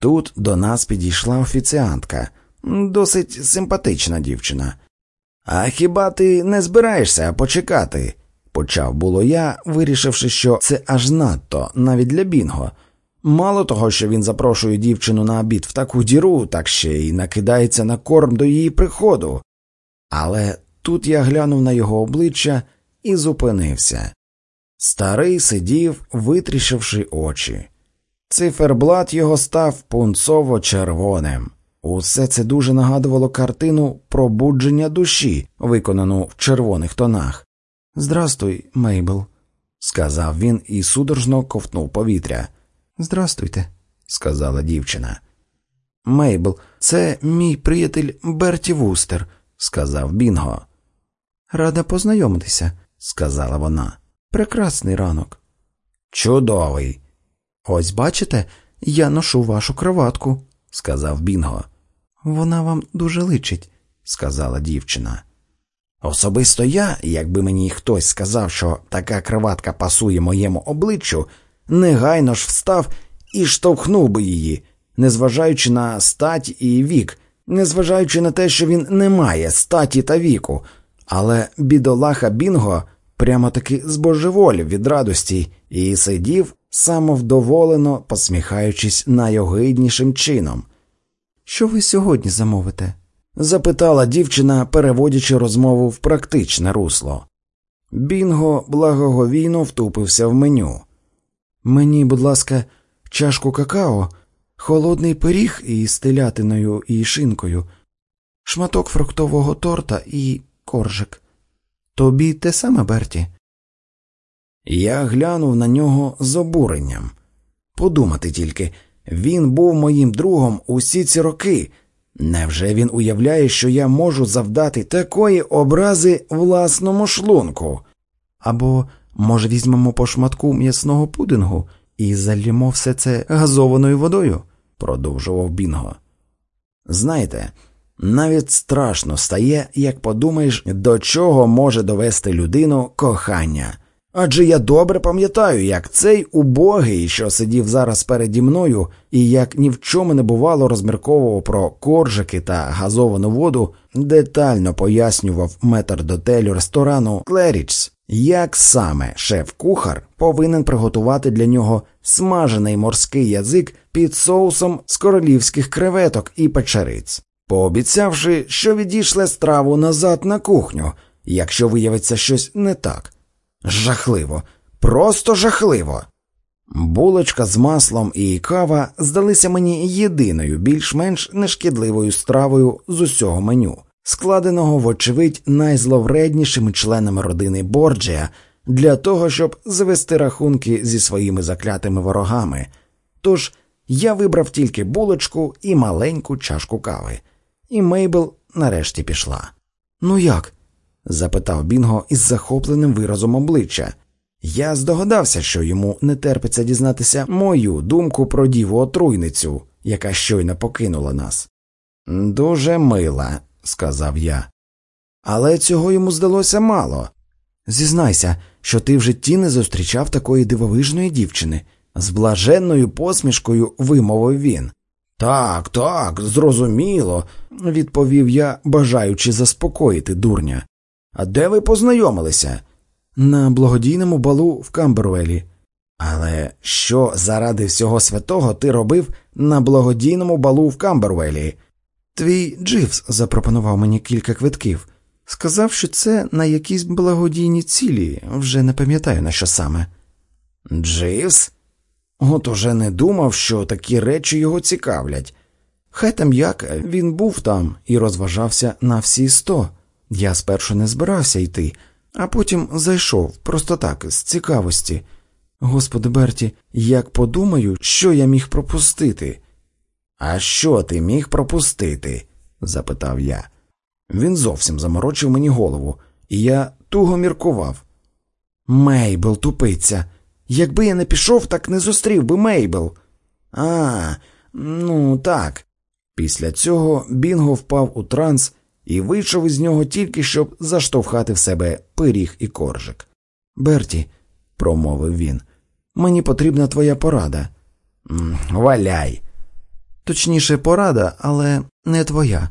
Тут до нас підійшла офіціантка, досить симпатична дівчина. А хіба ти не збираєшся почекати? почав було я, вирішивши, що це аж надто, навіть для Бінго. Мало того, що він запрошує дівчину на обід в таку діру, так ще й накидається на корм до її приходу. Але тут я глянув на його обличчя і зупинився. Старий сидів, витріщивши очі. Циферблат його став пунцово червоним. Усе це дуже нагадувало картину пробудження душі, виконану в червоних тонах. Здрастуй, Мейбл, сказав він і судорожно ковтнув повітря. Здрастуйте, сказала дівчина. Мейбл, це мій приятель Берті Вустер, сказав Бінго. Рада познайомитися, сказала вона. Прекрасний ранок. Чудовий. Ось бачите, я ношу вашу кроватку, сказав Бінго. Вона вам дуже личить, сказала дівчина. Особисто я, якби мені хтось сказав, що така кроватка пасує моєму обличчю, негайно ж встав і штовхнув би її, незважаючи на стать і вік, незважаючи на те, що він не має статі та віку, але бідолаха Бінго прямо таки збожеволів від радості і сидів самовдоволено посміхаючись найогиднішим чином. Що ви сьогодні замовите? запитала дівчина, переводячи розмову в практичне русло. Бінго благоговійно втупився в меню. Мені, будь ласка, чашку какао, холодний пиріг із телятиною і шинкою, шматок фруктового торта і коржик. Тобі те саме, Берті? Я глянув на нього з обуренням. Подумати тільки, він був моїм другом усі ці роки. Невже він уявляє, що я можу завдати такої образи власному шлунку? Або, може, візьмемо по шматку м'ясного пудингу і залімо все це газованою водою, продовжував Бінго. Знаєте, навіть страшно стає, як подумаєш, до чого може довести людину кохання. Адже я добре пам'ятаю, як цей убогий, що сидів зараз переді мною, і як ні в чому не бувало, розмірковував про коржики та газовану воду, детально пояснював метр дотелю ресторану Клерічс, як саме шеф-кухар повинен приготувати для нього смажений морський язик під соусом з королівських креветок і печериць, пообіцявши, що відійшле страву назад на кухню, якщо виявиться щось не так. Жахливо, просто жахливо. Булочка з маслом і кава здалися мені єдиною більш-менш нешкідливою стравою з усього меню, складеного, вочевидь, найзловреднішими членами родини Борджія для того, щоб завести рахунки зі своїми заклятими ворогами. Тож я вибрав тільки булочку і маленьку чашку кави, і Мейбл нарешті пішла. Ну як? Запитав Бінго із захопленим виразом обличчя. Я здогадався, що йому не терпиться дізнатися мою думку про діву отруйницю, яка щойно покинула нас. Дуже мила, сказав я. Але цього йому здалося мало. Зізнайся, що ти в житті не зустрічав такої дивовижної дівчини, з блаженною посмішкою вимовив він. Так, так, зрозуміло, відповів я, бажаючи заспокоїти дурня. А де ви познайомилися? На благодійному балу в Камбервелі. Але що заради всього святого ти робив на благодійному балу в Камбервелі? Твій Дживс запропонував мені кілька квитків. Сказав, що це на якісь благодійні цілі, вже не пам'ятаю на що саме. Дживс? От уже не думав, що такі речі його цікавлять. Хай там як він був там і розважався на всі сто. Я спершу не збирався йти, а потім зайшов просто так, з цікавості. Господи Берті, як подумаю, що я міг пропустити. А що ти міг пропустити? запитав я. Він зовсім заморочив мені голову, і я туго міркував. Мейбл тупиться. Якби я не пішов, так не зустрів би Мейбл. А, ну так. Після цього Бінго впав у транс і вийшов із нього тільки щоб заштовхати в себе пиріг і коржик. Берті, промовив він, мені потрібна твоя порада. Валяй. Точніше, порада, але не твоя.